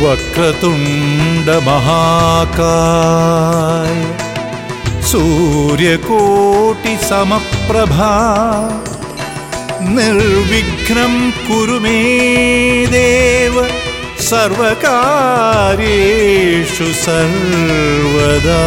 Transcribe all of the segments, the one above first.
वक्रतुण्डमहाकाय सूर्यकोटिसमप्रभा निर्विघ्नं कुरु मे देव सर्वकारेषु सर्वदा।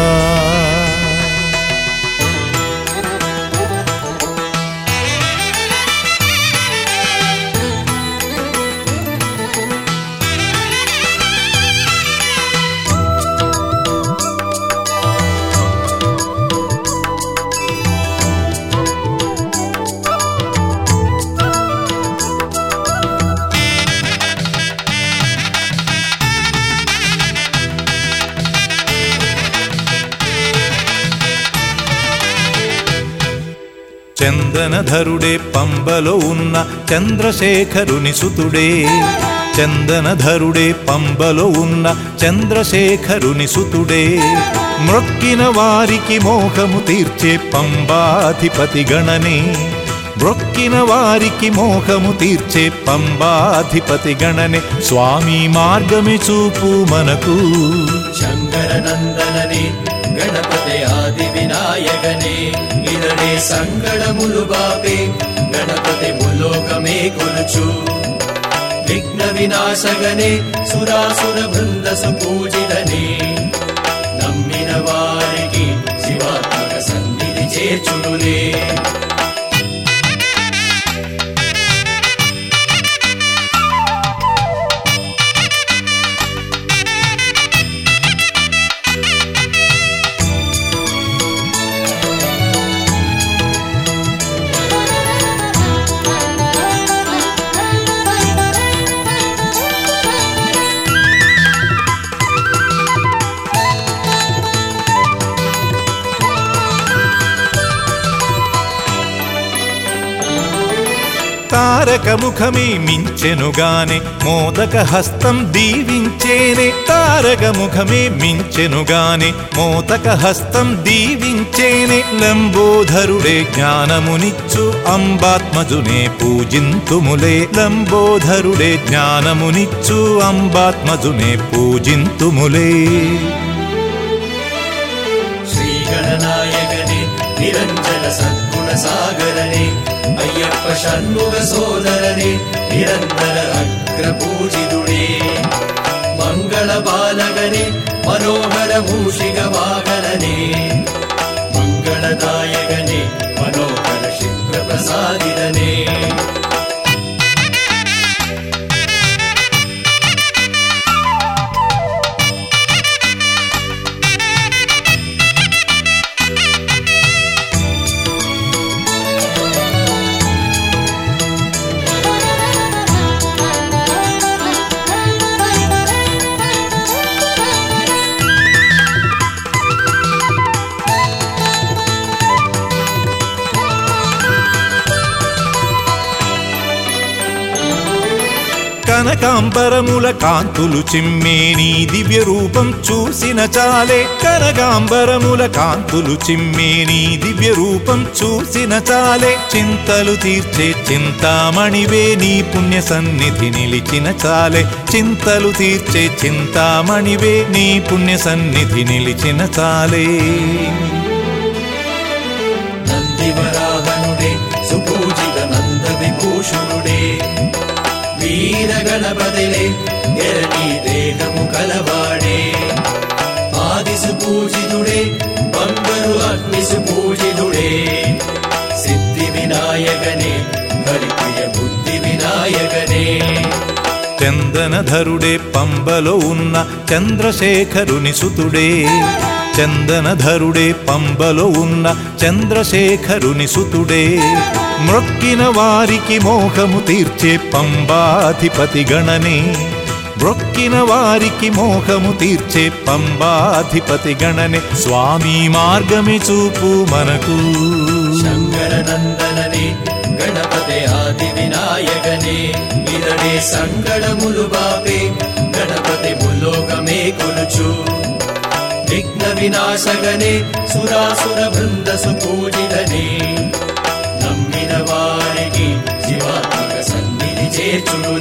చందనధరుడే పంబలో ఉన్న చంద్రశేఖరుని సుతుడే. చందనధరుడే పంబలో ఉన్న చంద్రశేఖరుని సుతుడే. మ్రొక్కిన వారికి మోహము తీర్చే పంబాధిపతి గణనే. మ్రొక్కిన వారికి మోహము తీర్చే పంబాధిపతి గణనే. స్వామి మార్గమే చూపు మనకు. శంకర నందననే గణపతి ఆది వినాయకనే. సంగళములు బాపే గణపతి ములోకమే కొలుచు. విఘ్న వినాశగనే సురాసుర బృంద సుపూజితనే నమ్మిన వారికి శివాత్మక సన్నిధి చేర్చుడులే తారక ముఖమే మించెనుగానే మోదక హస్తం దీవించేనే. తారక ముఖమే మించెనుగానే మోదక హస్తం దీవించేనే. లంబోధరుడే జ్ఞానమునిచ్చు అంబాత్మజునే పూజింతుములే. లంబోధరుడే జ్ఞానమునిచ్చు అంబాత్మజునే పూజింతుములే. శ్రీగణనాయకనే నిరంజన సద్గుణ सागरे मय्यप्प षण्मुख सोदरनि निरन्तर अक्रपूजितु मङ्गल बालके मनोहर भूषिकवागरने కనకాంబరముల కాంతులు చిమ్మే నీ దివ్య రూపం చూసిన చాలే. కనకాంబరముల కాంతులు చిమ్మే నీ దివ్య రూపం చూసిన చాలే. చింతలు తీర్చే చింతామణివే నీ పుణ్య సన్నిధి నిలిచిన చాలే. చింతలు తీర్చే చింతామణివే నీ పుణ్య సన్నిధి నిలిచిన చాలే. గణపతిలే ఎరని దేహము కలవాడే. ఆదిసు పూజితుడే బంగరు అగ్నిసు పూజితుడే. సిద్ధి వినాయకనే హరిప్రియ బుద్ధి వినాయకనే. చందనధరుడే పంబలో ఉన్న చంద్రశేఖరుని సుతుడే. చందనధరుడే పంబలో ఉన్న చంద్రశేఖరుని సుతుడే. మ్రొక్కిన వారికి మోహము తీర్చే పంబాధిపతి గణనే. మ్రొక్కిన వారికి మోహము తీర్చే పంబాధిపతి గణనే. స్వామి మార్గమి చూపు మనకు. శంకర గణపతి ఆది వినాయకనే. సంగళములు బాపే विनाशगणे सुरासुरवृन्दसुपूजितने। नम्बिनवारिकि शिवात्मकसन्निधि चे चुरु